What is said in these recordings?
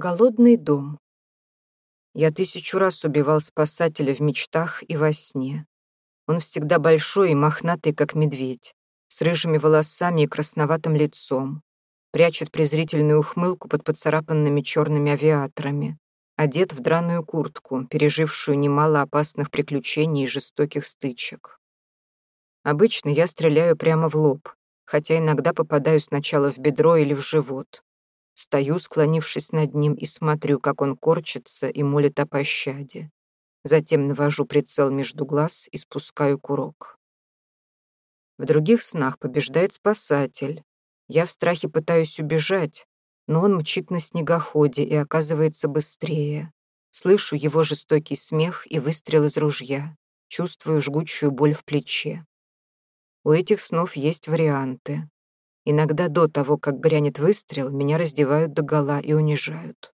Голодный дом. Я тысячу раз убивал спасателя в мечтах и во сне. Он всегда большой и мохнатый, как медведь, с рыжими волосами и красноватым лицом, прячет презрительную ухмылку под поцарапанными черными авиаторами, одет в драную куртку, пережившую немало опасных приключений и жестоких стычек. Обычно я стреляю прямо в лоб, хотя иногда попадаю сначала в бедро или в живот. Стою, склонившись над ним, и смотрю, как он корчится и молит о пощаде. Затем навожу прицел между глаз и спускаю курок. В других снах побеждает спасатель. Я в страхе пытаюсь убежать, но он мчит на снегоходе и оказывается быстрее. Слышу его жестокий смех и выстрел из ружья. Чувствую жгучую боль в плече. У этих снов есть варианты. Иногда до того, как грянет выстрел, меня раздевают догола и унижают.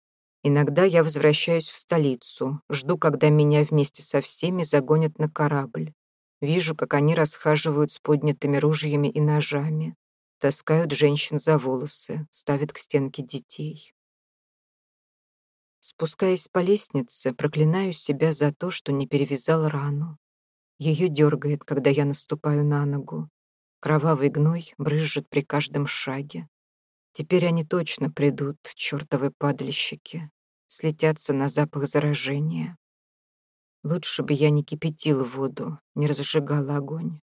Иногда я возвращаюсь в столицу, жду, когда меня вместе со всеми загонят на корабль. Вижу, как они расхаживают с поднятыми ружьями и ножами, таскают женщин за волосы, ставят к стенке детей. Спускаясь по лестнице, проклинаю себя за то, что не перевязал рану. Ее дергает, когда я наступаю на ногу. Кровавый гной брызжет при каждом шаге. Теперь они точно придут, чертовы падальщики, слетятся на запах заражения. Лучше бы я не кипятил воду, не разжигал огонь.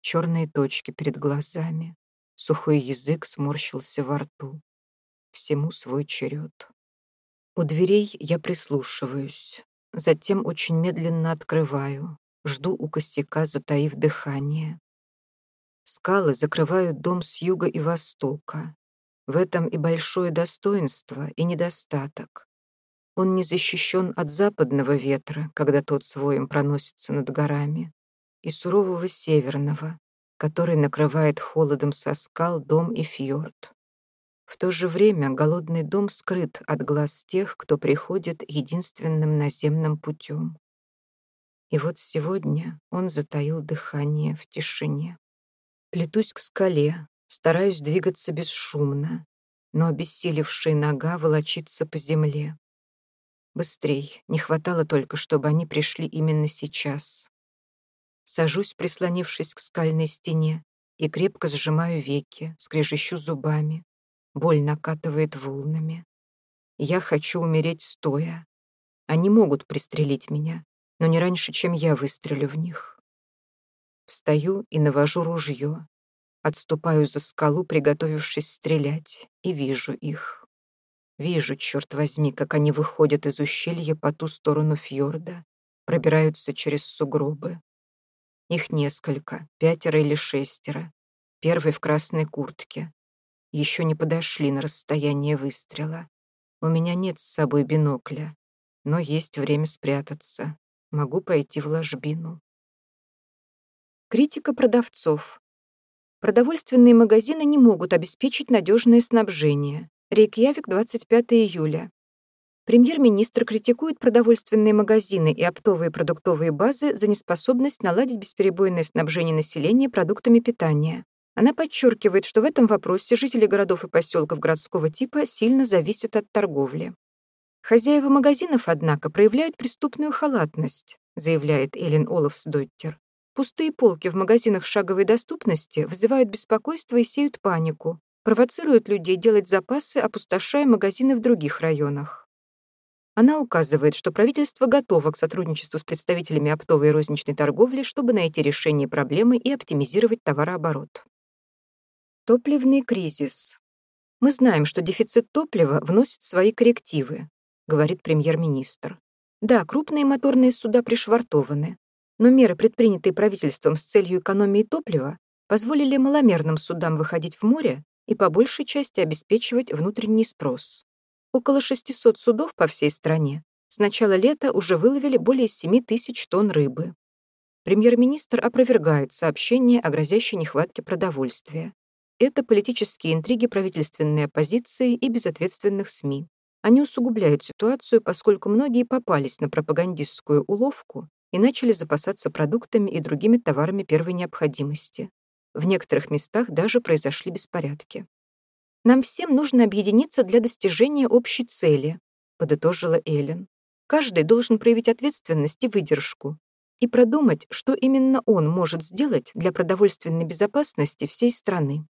Черные точки перед глазами, сухой язык сморщился во рту. Всему свой черед. У дверей я прислушиваюсь, затем очень медленно открываю, жду у косяка, затаив дыхание. Скалы закрывают дом с юга и востока. В этом и большое достоинство, и недостаток. Он не защищен от западного ветра, когда тот своим проносится над горами, и сурового северного, который накрывает холодом со скал дом и фьорд. В то же время голодный дом скрыт от глаз тех, кто приходит единственным наземным путем. И вот сегодня он затаил дыхание в тишине. Плетусь к скале, стараюсь двигаться бесшумно, но обессилевшая нога волочится по земле. Быстрей, не хватало только, чтобы они пришли именно сейчас. Сажусь, прислонившись к скальной стене, и крепко сжимаю веки, скрежещу зубами. Боль накатывает волнами. Я хочу умереть стоя. Они могут пристрелить меня, но не раньше, чем я выстрелю в них. Встаю и навожу ружье. Отступаю за скалу, приготовившись стрелять, и вижу их. Вижу, черт возьми, как они выходят из ущелья по ту сторону фьорда, пробираются через сугробы. Их несколько, пятеро или шестеро. Первый в красной куртке. Еще не подошли на расстояние выстрела. У меня нет с собой бинокля, но есть время спрятаться. Могу пойти в ложбину. Критика продавцов. Продовольственные магазины не могут обеспечить надежное снабжение. Рейкьявик, 25 июля. Премьер-министр критикует продовольственные магазины и оптовые продуктовые базы за неспособность наладить бесперебойное снабжение населения продуктами питания. Она подчеркивает, что в этом вопросе жители городов и поселков городского типа сильно зависят от торговли. Хозяева магазинов, однако, проявляют преступную халатность, заявляет Эллен Олафсдоттер. Пустые полки в магазинах шаговой доступности вызывают беспокойство и сеют панику, провоцируют людей делать запасы, опустошая магазины в других районах. Она указывает, что правительство готово к сотрудничеству с представителями оптовой и розничной торговли, чтобы найти решение проблемы и оптимизировать товарооборот. Топливный кризис. Мы знаем, что дефицит топлива вносит свои коррективы, говорит премьер-министр. Да, крупные моторные суда пришвартованы, но меры, предпринятые правительством с целью экономии топлива, позволили маломерным судам выходить в море и по большей части обеспечивать внутренний спрос. Около 600 судов по всей стране с начала лета уже выловили более 7 тысяч тонн рыбы. Премьер-министр опровергает сообщение о грозящей нехватке продовольствия. Это политические интриги правительственной оппозиции и безответственных СМИ. Они усугубляют ситуацию, поскольку многие попались на пропагандистскую уловку и начали запасаться продуктами и другими товарами первой необходимости. В некоторых местах даже произошли беспорядки. Нам всем нужно объединиться для достижения общей цели, подытожила Эллен. Каждый должен проявить ответственность и выдержку и продумать, что именно он может сделать для продовольственной безопасности всей страны.